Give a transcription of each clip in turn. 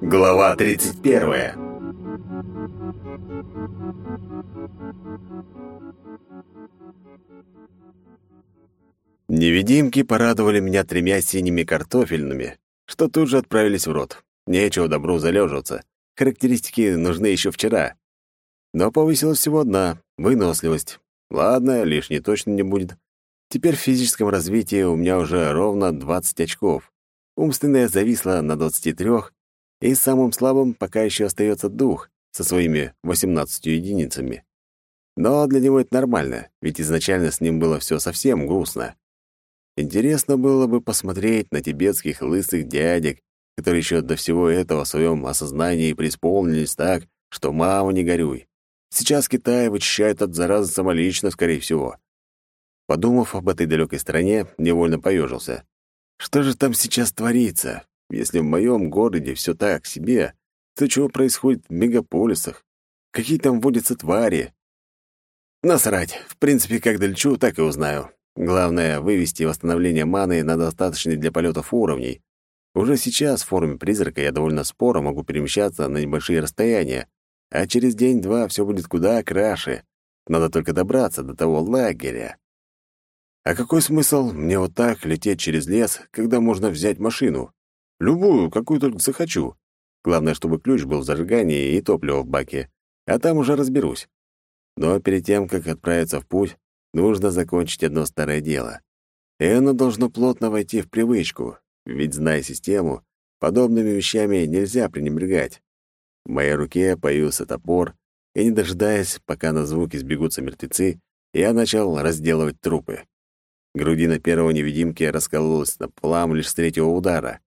Глава 31. Невидимки порадовали меня тремя синими картофельными, что тут же отправились в рот. Нечего добру залеживаться. Характеристики нужны еще вчера. Но повысилась всего одна — выносливость. Ладно, лишней точно не будет. Теперь в физическом развитии у меня уже ровно 20 очков. Умственная зависла на 23, и самым слабым пока еще остается дух со своими 18 единицами. Но для него это нормально, ведь изначально с ним было все совсем грустно. Интересно было бы посмотреть на тибетских лысых дядек, которые еще до всего этого в своем осознании преисполнились так, что мама не горюй. Сейчас Китай вычищает от заразы самолично, скорее всего. Подумав об этой далекой стране, невольно поежился. Что же там сейчас творится? Если в моем городе все так себе, то чего происходит в мегаполисах? Какие там водятся твари? Насрать. В принципе, как долечу, так и узнаю. Главное — вывести восстановление маны на достаточный для полетов уровней. Уже сейчас в форме призрака я довольно споро могу перемещаться на небольшие расстояния, а через день-два все будет куда краше. Надо только добраться до того лагеря. А какой смысл мне вот так лететь через лес, когда можно взять машину? Любую, какую только захочу. Главное, чтобы ключ был в зажигании и топливо в баке, а там уже разберусь. Но перед тем, как отправиться в путь, нужно закончить одно старое дело. И оно должно плотно войти в привычку, ведь, зная систему, подобными вещами нельзя пренебрегать. В моей руке появился топор, и, не дожидаясь, пока на звуки сбегутся мертвецы, я начал разделывать трупы. Грудина первого невидимки раскололась на плам лишь с третьего удара.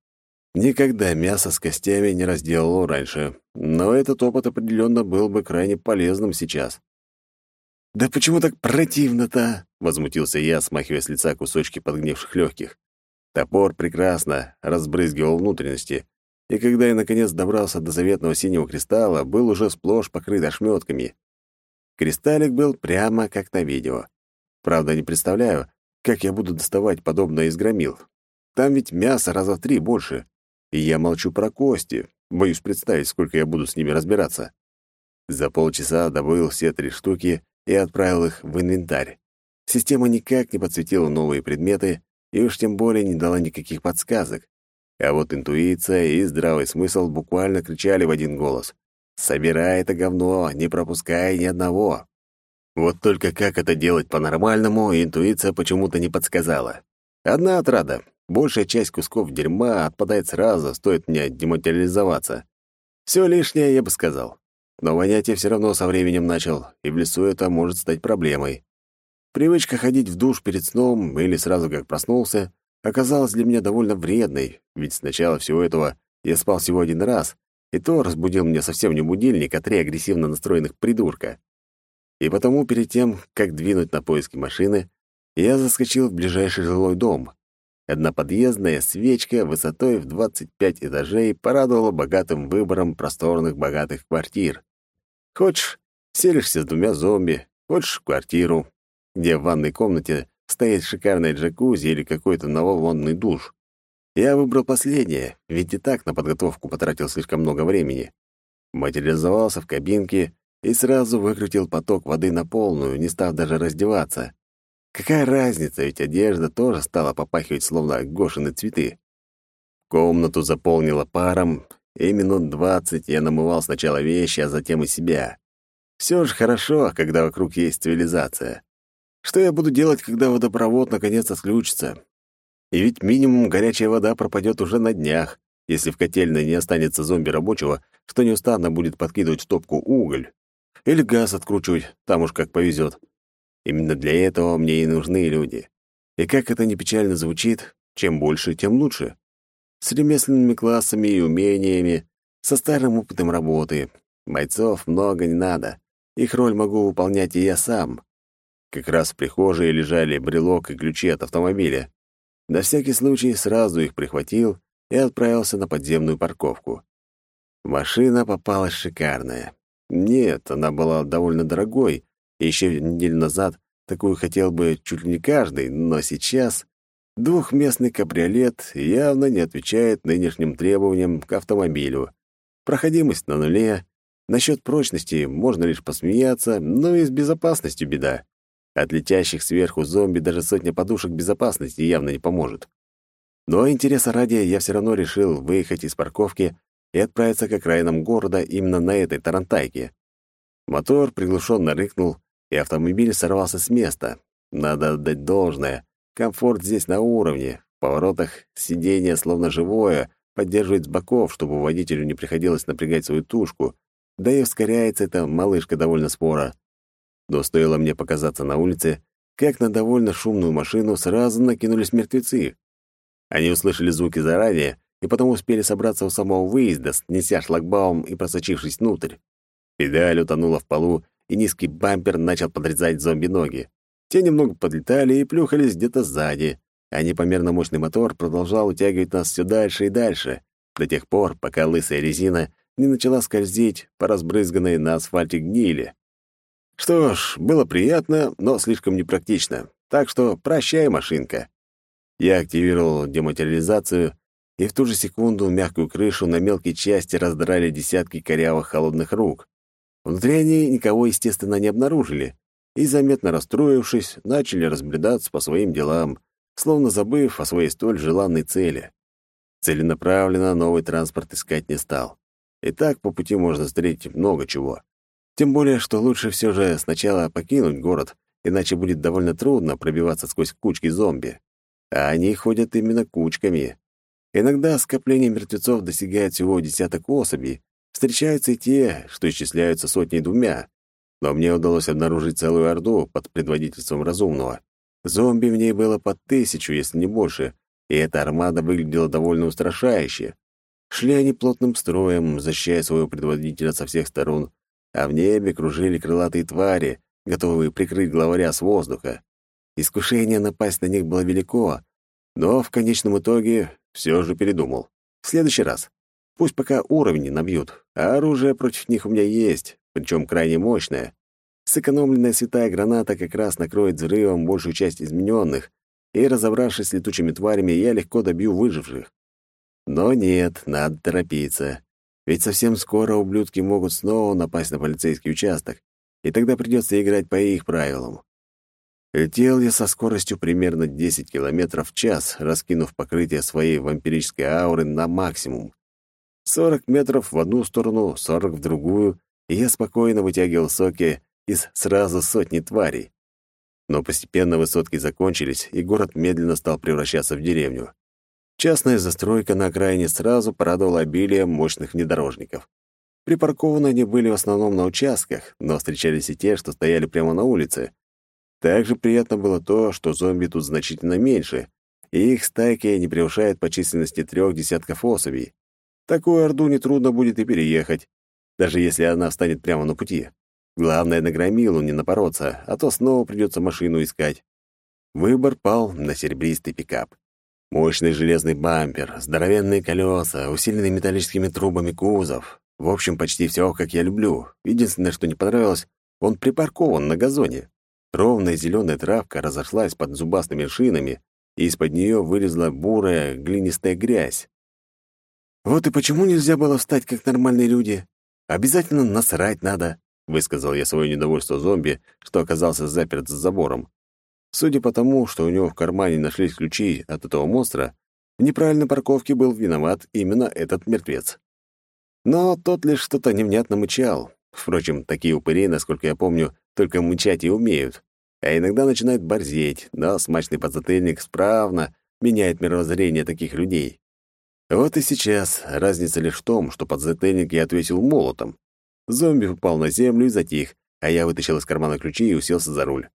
Никогда мясо с костями не разделывал раньше, но этот опыт определенно был бы крайне полезным сейчас. «Да почему так противно-то?» — возмутился я, смахивая с лица кусочки подгнивших легких. Топор прекрасно разбрызгивал внутренности, и когда я наконец добрался до заветного синего кристалла, был уже сплошь покрыт ошметками. Кристаллик был прямо как на видео. Правда, не представляю, как я буду доставать подобное из громил? Там ведь мясо раза в три больше. И я молчу про кости. Боюсь представить, сколько я буду с ними разбираться. За полчаса добыл все три штуки и отправил их в инвентарь. Система никак не подсветила новые предметы и уж тем более не дала никаких подсказок. А вот интуиция и здравый смысл буквально кричали в один голос. «Собирай это говно, не пропускай ни одного!» Вот только как это делать по-нормальному, интуиция почему-то не подсказала. Одна отрада. Большая часть кусков дерьма отпадает сразу, стоит мне дематериализоваться. Все лишнее, я бы сказал. Но вонять я все равно со временем начал, и в лесу это может стать проблемой. Привычка ходить в душ перед сном или сразу как проснулся оказалась для меня довольно вредной, ведь сначала всего этого я спал всего один раз, и то разбудил меня совсем не будильник, а три агрессивно настроенных придурка. И потому перед тем, как двинуть на поиски машины, я заскочил в ближайший жилой дом. Одноподъездная свечка высотой в 25 этажей порадовала богатым выбором просторных богатых квартир. Хочешь, селишься с двумя зомби, хочешь в квартиру, где в ванной комнате стоит шикарная джакузи или какой-то нововонный душ. Я выбрал последнее, ведь и так на подготовку потратил слишком много времени. Материализовался в кабинке и сразу выкрутил поток воды на полную, не став даже раздеваться. Какая разница, ведь одежда тоже стала попахивать словно гошины цветы. Комнату заполнило паром, и минут двадцать я намывал сначала вещи, а затем и себя. Все же хорошо, когда вокруг есть цивилизация. Что я буду делать, когда водопровод наконец отключится? И ведь минимум горячая вода пропадет уже на днях, если в котельной не останется зомби рабочего, что неустанно будет подкидывать в топку уголь. Или газ откручивать, там уж как повезет. Именно для этого мне и нужны люди. И как это ни печально звучит, чем больше, тем лучше. С ремесленными классами и умениями, со старым опытом работы. Бойцов много не надо. Их роль могу выполнять и я сам. Как раз в прихожей лежали брелок и ключи от автомобиля. На всякий случай сразу их прихватил и отправился на подземную парковку. Машина попалась шикарная. Нет, она была довольно дорогой, и еще неделю назад такую хотел бы чуть ли не каждый, но сейчас Двухместный кабриолет явно не отвечает нынешним требованиям к автомобилю. Проходимость на нуле. Насчет прочности можно лишь посмеяться, но и с безопасностью беда. От летящих сверху зомби даже сотня подушек безопасности явно не поможет. Но интереса ради я все равно решил выехать из парковки и отправиться к окраинам города именно на этой тарантайке. Мотор приглушенно рыкнул, и автомобиль сорвался с места. Надо отдать должное. Комфорт здесь на уровне. В поворотах сиденье словно живое, поддерживает с боков, чтобы водителю не приходилось напрягать свою тушку. Да и ускоряется эта малышка довольно споро. Но стоило мне показаться на улице, как на довольно шумную машину сразу накинулись мертвецы. Они услышали звуки заранее и потом успели собраться у самого выезда, снеся шлагбаум и просочившись внутрь. Педаль утонула в полу, и низкий бампер начал подрезать зомби-ноги. Те немного подлетали и плюхались где-то сзади, а непомерно мощный мотор продолжал утягивать нас все дальше и дальше, до тех пор, пока лысая резина не начала скользить по разбрызганной на асфальте гнили. Что ж, было приятно, но слишком непрактично. Так что прощай, машинка. Я активировал дематериализацию, и в ту же секунду мягкую крышу на мелкие части раздрали десятки корявых холодных рук. Внутри они никого, естественно, не обнаружили, и, заметно расстроившись, начали разбредаться по своим делам, словно забыв о своей столь желанной цели. Целенаправленно новый транспорт искать не стал. И так по пути можно встретить много чего. Тем более, что лучше все же сначала покинуть город, иначе будет довольно трудно пробиваться сквозь кучки зомби. А они ходят именно кучками. Иногда скопление мертвецов достигает всего десяток особей, встречаются и те, что исчисляются сотней-двумя. Но мне удалось обнаружить целую орду под предводительством разумного. Зомби в ней было под тысячу, если не больше, и эта армада выглядела довольно устрашающе. Шли они плотным строем, защищая своего предводителя со всех сторон, а в небе кружили крылатые твари, готовые прикрыть главаря с воздуха. Искушение напасть на них было велико, но в конечном итоге все же передумал. В следующий раз. Пусть пока уровни набьют, а оружие против них у меня есть, причем крайне мощное. Сэкономленная святая граната как раз накроет взрывом большую часть измененных, и, разобравшись с летучими тварями, я легко добью выживших. Но нет, надо торопиться. Ведь совсем скоро ублюдки могут снова напасть на полицейский участок, и тогда придется играть по их правилам. Летел я со скоростью примерно 10 км в час, раскинув покрытие своей вампирической ауры на максимум. 40 метров в одну сторону, 40 в другую, и я спокойно вытягивал соки из сразу сотни тварей. Но постепенно высотки закончились, и город медленно стал превращаться в деревню. Частная застройка на окраине сразу порадовала обилием мощных внедорожников. Припаркованы они были в основном на участках, но встречались и те, что стояли прямо на улице. Также приятно было то, что зомби тут значительно меньше, и их стайки не превышают по численности трех десятков особей. Такую орду нетрудно будет и переехать, даже если она встанет прямо на пути. Главное, на громилу не напороться, а то снова придется машину искать. Выбор пал на серебристый пикап. Мощный железный бампер, здоровенные колеса, усиленный металлическими трубами кузов. В общем, почти все, как я люблю. Единственное, что не понравилось, он припаркован на газоне. Ровная зеленая травка разошлась под зубастыми шинами, и из-под нее вылезла бурая глинистая грязь. «Вот и почему нельзя было встать, как нормальные люди? Обязательно насрать надо», — высказал я свое недовольство зомби, что оказался заперт за забором. Судя по тому, что у него в кармане нашлись ключи от этого монстра, в неправильной парковке был виноват именно этот мертвец. Но тот лишь что-то невнятно мычал. Впрочем, такие упыри, насколько я помню, только мычать и умеют. А иногда начинают борзеть, но смачный подзатыльник справно меняет мировоззрение таких людей. Вот и сейчас разница лишь в том, что подзатыльник я отвесил молотом. Зомби упал на землю и затих, а я вытащил из кармана ключи и уселся за руль.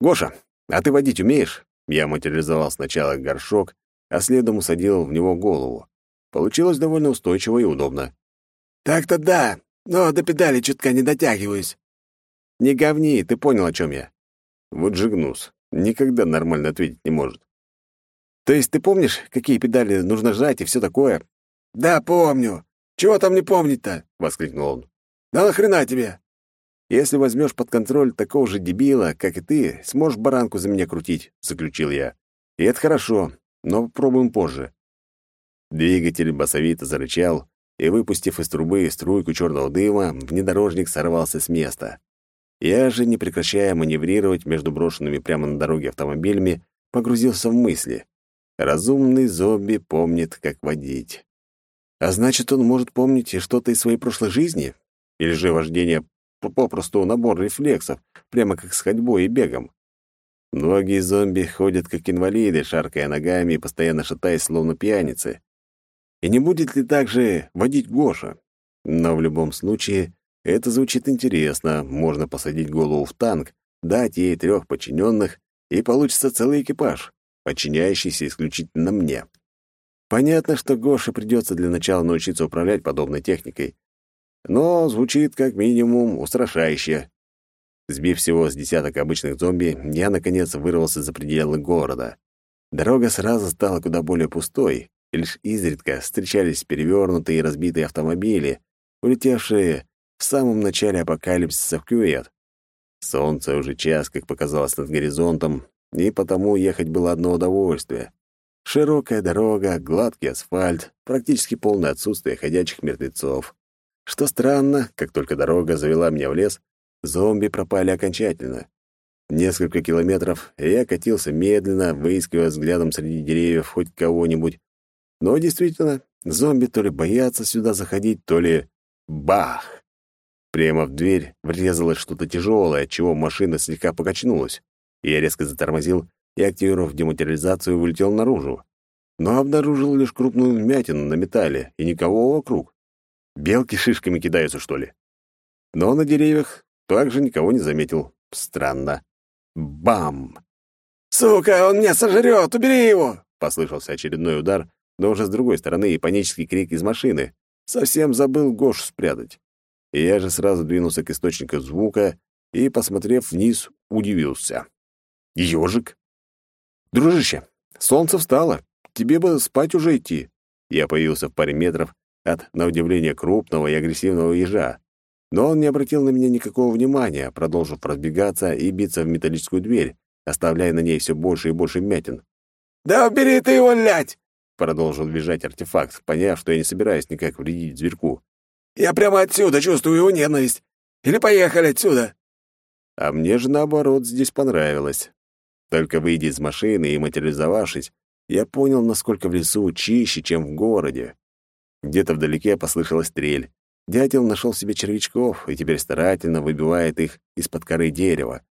«Гоша, а ты водить умеешь?» Я материализовал сначала горшок, а следом усадил в него голову. Получилось довольно устойчиво и удобно. «Так-то да, но до педали чутка не дотягиваюсь». «Не говни, ты понял, о чем я». Вот жигнус. Никогда нормально ответить не может. То есть ты помнишь, какие педали нужно жать и все такое? Да, помню. Чего там не помнить-то? воскликнул он. Да нахрена тебе? Если возьмешь под контроль такого же дебила, как и ты, сможешь баранку за меня крутить, заключил я. И это хорошо, но попробуем позже. Двигатель басовито зарычал, и, выпустив из трубы струйку черного дыма, внедорожник сорвался с места. Я же, не прекращая маневрировать между брошенными прямо на дороге автомобилями, погрузился в мысли. Разумный зомби помнит, как водить. А значит, он может помнить и что-то из своей прошлой жизни? Или же вождение попросту набор рефлексов, прямо как с ходьбой и бегом? Многие зомби ходят как инвалиды, шаркая ногами и постоянно шатаясь, словно пьяницы. И не будет ли так же водить Гоша? Но в любом случае, это звучит интересно. Можно посадить голову в танк, дать ей трех подчиненных, и получится целый экипаж, подчиняющийся исключительно мне. Понятно, что Гоше придется для начала научиться управлять подобной техникой. Но звучит как минимум устрашающе. Сбив всего с десяток обычных зомби, я, наконец, вырвался за пределы города. Дорога сразу стала куда более пустой, и лишь изредка встречались перевернутые и разбитые автомобили, улетевшие в самом начале апокалипсиса в кювет. Солнце уже час, как показалось над горизонтом, и потому ехать было одно удовольствие. Широкая дорога, гладкий асфальт, практически полное отсутствие ходячих мертвецов. Что странно, как только дорога завела меня в лес, зомби пропали окончательно. Несколько километров, я катился медленно, выискивая взглядом среди деревьев хоть кого-нибудь, но действительно, зомби то ли боятся сюда заходить, то ли... Бах! Прямо в дверь врезалось что-то тяжелое, чего машина слегка покачнулась. Я резко затормозил и, активировав дематериализацию, вылетел наружу. Но обнаружил лишь крупную вмятину на металле и никого вокруг. Белки шишками кидаются, что ли? Но на деревьях также никого не заметил. Странно. Бам! «Сука, он меня сожрет! Убери его!» Послышался очередной удар, но уже с другой стороны и панический крик из машины. Совсем забыл Гош спрятать. Я же сразу двинулся к источнику звука и, посмотрев вниз, удивился. «Ежик?» «Дружище, солнце встало. Тебе бы спать уже идти». Я появился в паре метров от, на удивление, крупного и агрессивного ежа. Но он не обратил на меня никакого внимания, продолжив разбегаться и биться в металлическую дверь, оставляя на ней все больше и больше мятин. «Да убери ты его, лять! Продолжил визжать артефакт, поняв, что я не собираюсь никак вредить зверьку. «Я прямо отсюда чувствую его ненависть. Или поехали отсюда!» А мне же, наоборот, здесь понравилось. Только выйдя из машины и материализовавшись, я понял, насколько в лесу чище, чем в городе. Где-то вдалеке послышалась стрель. Дятел нашел себе червячков и теперь старательно выбивает их из-под коры дерева.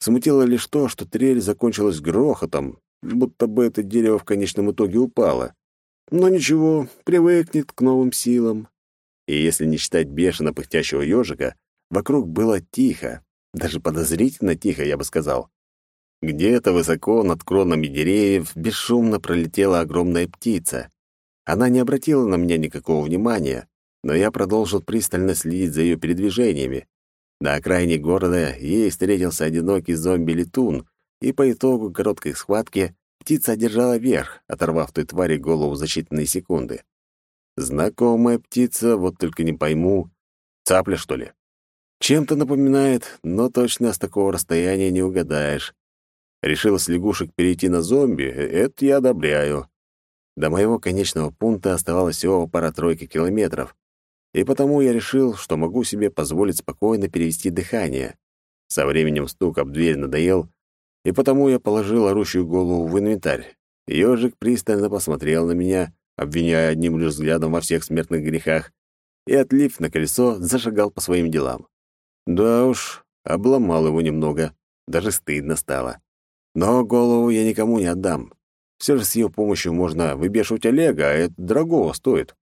Смутило лишь то, что трель закончилась грохотом, будто бы это дерево в конечном итоге упало. Но ничего, привыкнет к новым силам. И если не считать бешено пыхтящего ежика, вокруг было тихо, даже подозрительно тихо, я бы сказал. Где-то высоко над кронами деревьев бесшумно пролетела огромная птица. Она не обратила на меня никакого внимания, но я продолжил пристально следить за ее передвижениями. На окраине города ей встретился одинокий зомби-летун, и по итогу короткой схватки птица одержала верх, оторвав той твари голову за считанные секунды. Знакомая птица, вот только не пойму, цапля, что ли? Чем-то напоминает, но точно с такого расстояния не угадаешь. Решил с лягушек перейти на зомби, это я одобряю. До моего конечного пункта оставалось всего пара-тройка километров, и потому я решил, что могу себе позволить спокойно перевести дыхание. Со временем стук об дверь надоел, и потому я положил орущую голову в инвентарь. Ёжик пристально посмотрел на меня, обвиняя одним лишь взглядом во всех смертных грехах, и, отлив на колесо, зашагал по своим делам. Да уж, обломал его немного, даже стыдно стало. Но голову я никому не отдам. Все же с ее помощью можно выбешивать Олега, а это дорогого стоит.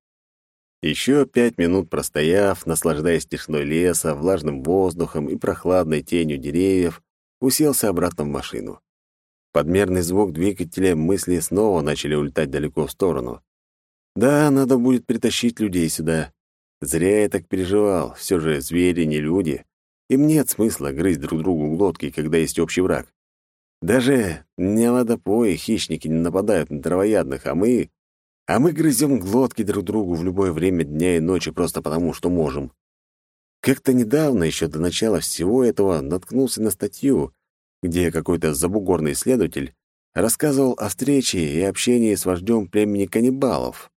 Еще пять минут простояв, наслаждаясь тишиной леса, влажным воздухом и прохладной тенью деревьев, уселся обратно в машину. Подмерный звук двигателя мысли снова начали улетать далеко в сторону. Да, надо будет притащить людей сюда. Зря я так переживал, все же звери не люди. Им нет смысла грызть друг другу глотки, когда есть общий враг. Даже неводопои хищники не нападают на травоядных, а мы... А мы грызем глотки друг другу в любое время дня и ночи просто потому, что можем. Как-то недавно, еще до начала всего этого, наткнулся на статью, где какой-то забугорный исследователь рассказывал о встрече и общении с вождем племени каннибалов.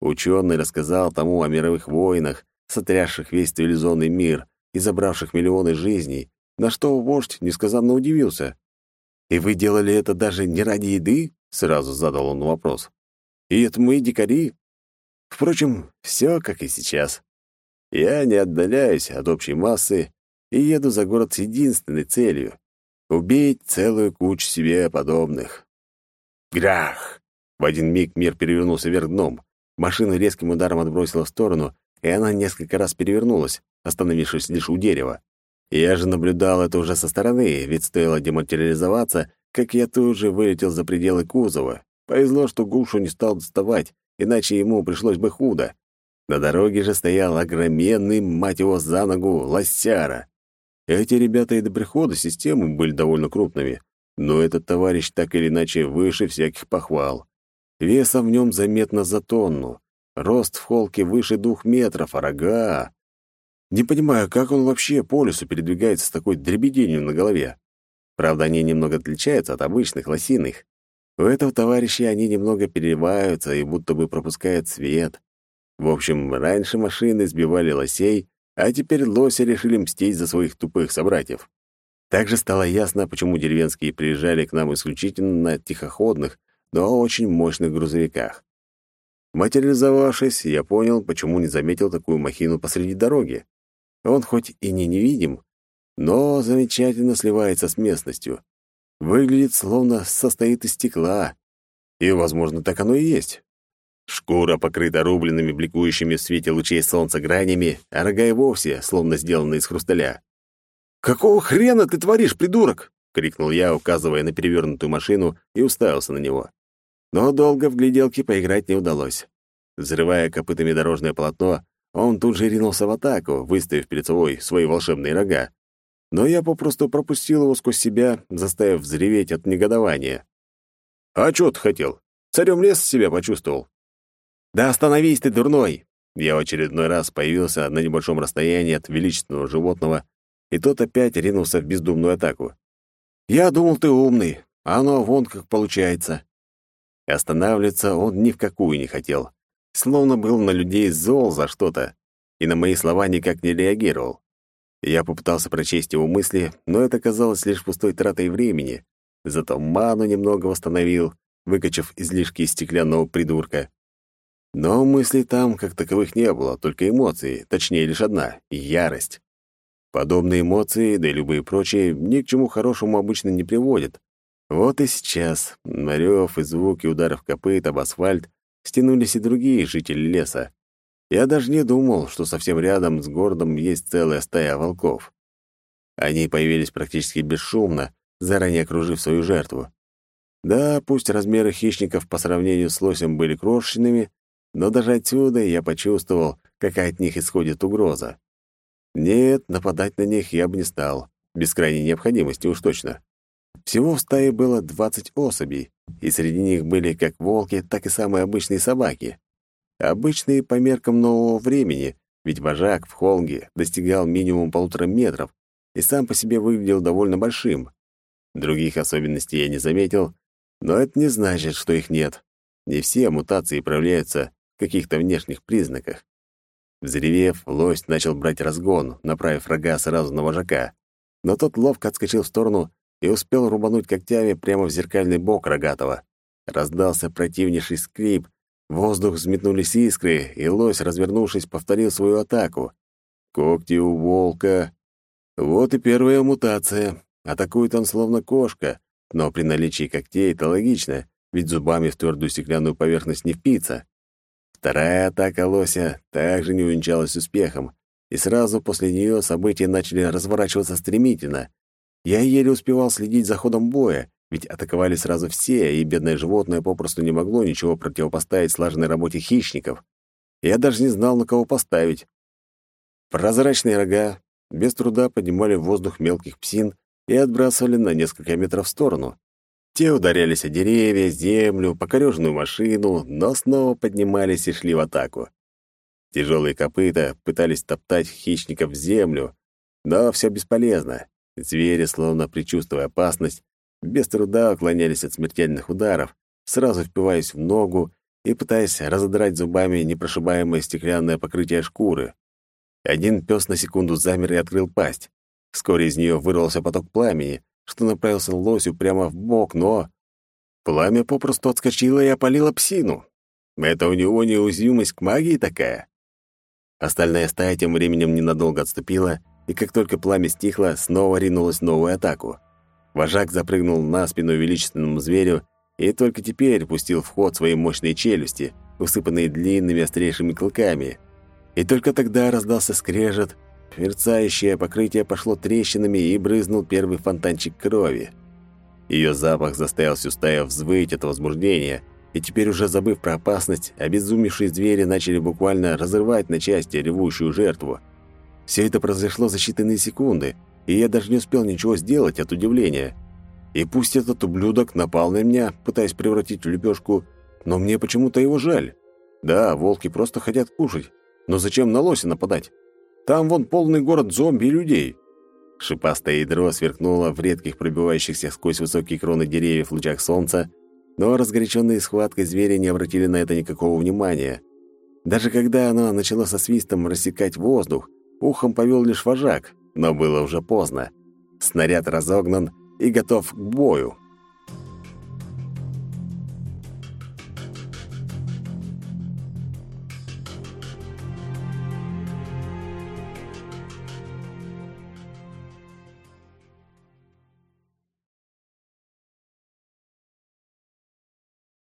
Ученый рассказал тому о мировых войнах, сотрясших весь цивилизованный мир и забравших миллионы жизней, на что вождь несказанно удивился. «И вы делали это даже не ради еды?» — сразу задал он вопрос. «И это мы дикари?» Впрочем, все как и сейчас. Я не отдаляюсь от общей массы и еду за город с единственной целью — убить целую кучу себе подобных. Грах! В один миг мир перевернулся вверх дном. Машину резким ударом отбросила в сторону, и она несколько раз перевернулась, остановившись лишь у дерева. Я же наблюдал это уже со стороны, ведь стоило дематериализоваться, как я тут же вылетел за пределы кузова. Повезло, что Гушу не стал доставать, иначе ему пришлось бы худо. На дороге же стоял огроменный, мать его, за ногу, лосяра. Эти ребята и до прихода системы были довольно крупными, но этот товарищ так или иначе выше всяких похвал. Весом в нем заметно за тонну. Рост в холке выше двух метров, а рога... Не понимаю, как он вообще по лесу передвигается с такой дребеденью на голове. Правда, они немного отличаются от обычных лосиных. У этого товарища они немного переливаются и будто бы пропускают свет. В общем, раньше машины сбивали лосей, а теперь лоси решили мстить за своих тупых собратьев. Также стало ясно, почему деревенские приезжали к нам исключительно на тихоходных, но очень мощных грузовиках. Материализовавшись, я понял, почему не заметил такую махину посреди дороги. Он хоть и не невидим, но замечательно сливается с местностью. Выглядит, словно состоит из стекла. И, возможно, так оно и есть. Шкура покрыта рубленными, бликующими в свете лучей солнца гранями, а рога и вовсе, словно сделаны из хрусталя. «Какого хрена ты творишь, придурок?» — крикнул я, указывая на перевернутую машину, и уставился на него. Но долго в гляделки поиграть не удалось. Взрывая копытами дорожное полотно, он тут же ринулся в атаку, выставив перед собой свои волшебные рога. Но я попросту пропустил его сквозь себя, заставив взреветь от негодования. «А чё ты хотел? Царем лес себя почувствовал?» «Да остановись ты, дурной!» Я в очередной раз появился на небольшом расстоянии от величественного животного, и тот опять ринулся в бездумную атаку. «Я думал, ты умный, а оно вон как получается». Останавливаться он ни в какую не хотел словно был на людей зол за что-то, и на мои слова никак не реагировал. Я попытался прочесть его мысли, но это казалось лишь пустой тратой времени. Зато ману немного восстановил, выкачав излишки из стеклянного придурка. Но мыслей там как таковых не было, только эмоции, точнее лишь одна — ярость. Подобные эмоции, да и любые прочие, ни к чему хорошему обычно не приводят. Вот и сейчас, на рёв и звуки ударов копыт об асфальт, стянулись и другие жители леса. Я даже не думал, что совсем рядом с городом есть целая стая волков. Они появились практически бесшумно, заранее окружив свою жертву. Да, пусть размеры хищников по сравнению с лосем были крошечными, но даже отсюда я почувствовал, какая от них исходит угроза. Нет, нападать на них я бы не стал, без крайней необходимости уж точно. Всего в стае было 20 особей, и среди них были как волки, так и самые обычные собаки. Обычные по меркам нового времени, ведь вожак в Холнге достигал минимум полутора метров и сам по себе выглядел довольно большим. Других особенностей я не заметил, но это не значит, что их нет. Не все мутации проявляются в каких-то внешних признаках. Взревев, лось начал брать разгон, направив рога сразу на вожака. Но тот ловко отскочил в сторону и успел рубануть когтями прямо в зеркальный бок рогатого. Раздался противнейший скрип, в воздух взметнулись искры, и лось, развернувшись, повторил свою атаку. Когти у волка. Вот и первая мутация. Атакует он словно кошка, но при наличии когтей это логично, ведь зубами в твердую стеклянную поверхность не впиться. Вторая атака лося также не увенчалась успехом, и сразу после нее события начали разворачиваться стремительно. Я еле успевал следить за ходом боя, ведь атаковали сразу все, и бедное животное попросту не могло ничего противопоставить слаженной работе хищников. Я даже не знал, на кого поставить. Прозрачные рога без труда поднимали в воздух мелких псин и отбрасывали на несколько метров в сторону. Те ударялись о деревья, землю, покореженную машину, но снова поднимались и шли в атаку. Тяжелые копыта пытались топтать хищников в землю, но все бесполезно. Звери, словно предчувствуя опасность, без труда уклонялись от смертельных ударов, сразу впиваясь в ногу и пытаясь разодрать зубами непрошибаемое стеклянное покрытие шкуры. Один пес на секунду замер и открыл пасть. Вскоре из нее вырвался поток пламени, что направился лосю прямо в бок, но... Пламя попросту отскочило и опалило псину. Это у него неуязвимость к магии такая. Остальная стая тем временем ненадолго отступила, и как только пламя стихло, снова ринулась в новую атаку. Вожак запрыгнул на спину величественному зверю и только теперь пустил в ход свои мощные челюсти, усыпанные длинными острейшими клыками. И только тогда раздался скрежет, мерцающее покрытие пошло трещинами и брызнул первый фонтанчик крови. Ее запах заставил всю стаю взвыть от возбуждения, и теперь уже забыв про опасность, обезумевшие звери начали буквально разрывать на части ревущую жертву. Все это произошло за считанные секунды, и я даже не успел ничего сделать от удивления. И пусть этот ублюдок напал на меня, пытаясь превратить в лепешку, но мне почему-то его жаль. Да, волки просто хотят кушать, но зачем на лося нападать? Там вон полный город зомби и людей. Шипастое ядро сверкнуло в редких пробивающихся сквозь высокие кроны деревьев лучах солнца, но разгоряченные схваткой звери не обратили на это никакого внимания. Даже когда оно начало со свистом рассекать воздух, ухом повел лишь вожак, но было уже поздно. Снаряд разогнан и готов к бою.